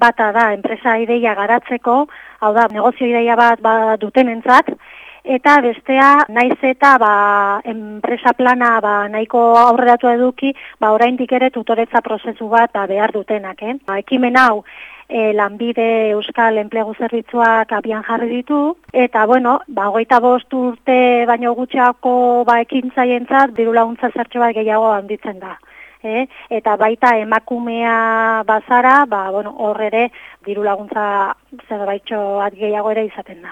bata da enpresa ideia garatzeko, hau da, negozio ideia bat ba, dutenentzat, eta bestea naiz eta ba, enpresa plana ba, nahiko aurreratu eduki, ba, oraindik ere tutoretza prozesu bat ba, behar dutenak. Eh? Ba, ekimen hau, e, lanbide Euskal Enplegu Zerbitzuak abian jarri ditu, eta bueno, ba, goita bost urte baino gutxeako ba, ekintzaientzat, diru laguntza zertxo bat gehiago handitzen da eh? eta baita emakumea bazara, ba, bueno, hor ere diru laguntza zerbaitxo gehiago ere izaten da.